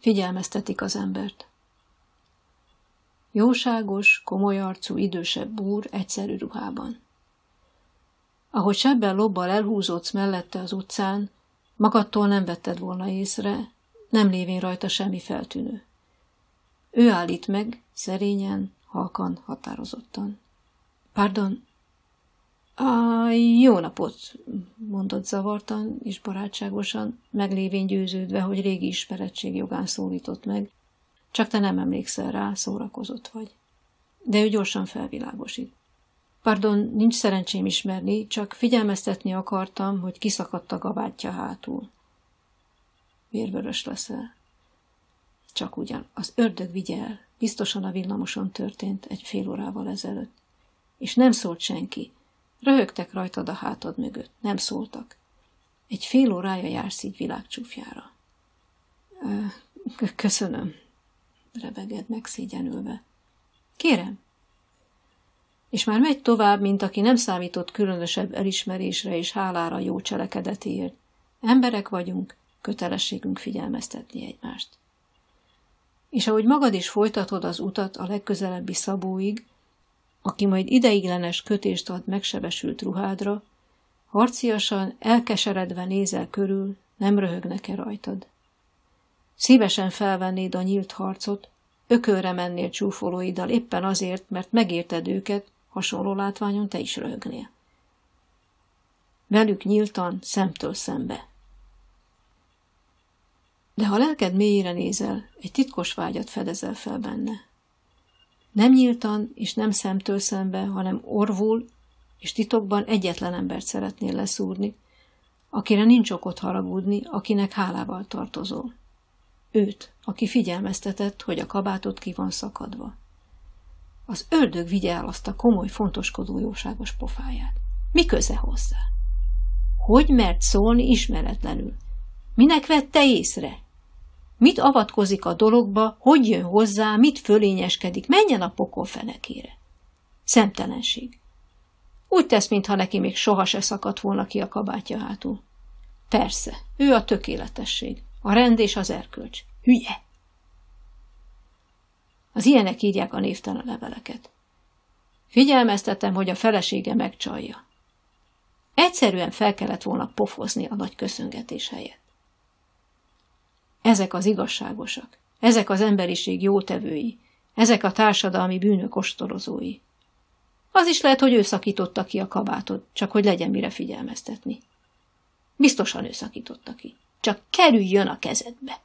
Figyelmeztetik az embert. Jóságos, komoly arcú, idősebb úr egyszerű ruhában. Ahogy sebben lobbal elhúzódsz mellette az utcán, magadtól nem vetted volna észre, nem lévén rajta semmi feltűnő. Ő állít meg, szerényen, halkan, határozottan. Pardon, a jó napot, mondott zavartan és barátságosan, meglévén győződve, hogy régi ismeretség jogán szólított meg, csak te nem emlékszel rá, szórakozott vagy. De ő gyorsan felvilágosít. Pardon, nincs szerencsém ismerni, csak figyelmeztetni akartam, hogy kiszakadt a gabátja hátul. Vérvörös leszel. Csak ugyan, az ördög vigye el, biztosan a villamoson történt egy fél órával ezelőtt. És nem szólt senki. Röhögtek rajtad a hátad mögött, nem szóltak. Egy fél órája jársz így világcsúfjára. Köszönöm, rebeged megszégyenülve. Kérem. És már megy tovább, mint aki nem számított különösebb elismerésre és hálára jó cselekedetért. Emberek vagyunk, kötelességünk figyelmeztetni egymást. És ahogy magad is folytatod az utat a legközelebbi szabóig, aki majd ideiglenes kötést ad megsebesült ruhádra, harciasan, elkeseredve nézel körül, nem röhögnek-e rajtad. Szívesen felvennéd a nyílt harcot, ökölre mennél csúfolóiddal éppen azért, mert megérted őket, hasonló látványon te is röhögnél. Velük nyíltan, szemtől szembe. De ha lelked mélyére nézel, egy titkos vágyat fedezel fel benne. Nem nyíltan és nem szemtől szembe, hanem orvul, és titokban egyetlen embert szeretnél leszúrni, akire nincs okot haragudni, akinek hálával tartozol. Őt, aki figyelmeztetett, hogy a kabátot ki van szakadva. Az ördög vigye el azt a komoly, fontoskodó jóságos pofáját. Mi köze hozzá? Hogy mert szólni ismeretlenül? Minek vette észre? Mit avatkozik a dologba, hogy jön hozzá, mit fölényeskedik, menjen a pokol fenekére. Szemtelenség. Úgy tesz, mintha neki még soha se szakadt volna ki a kabátja hátul. Persze, ő a tökéletesség, a rend és az erkölcs. Hülye! Az ilyenek írják a névtelen leveleket. Figyelmeztetem, hogy a felesége megcsalja. Egyszerűen fel kellett volna pofozni a nagy köszöngetés helyett. Ezek az igazságosak, ezek az emberiség jótevői, ezek a társadalmi bűnök ostorozói. Az is lehet, hogy ő szakította ki a kabátot, csak hogy legyen mire figyelmeztetni. Biztosan ő szakította ki. Csak kerüljön a kezedbe.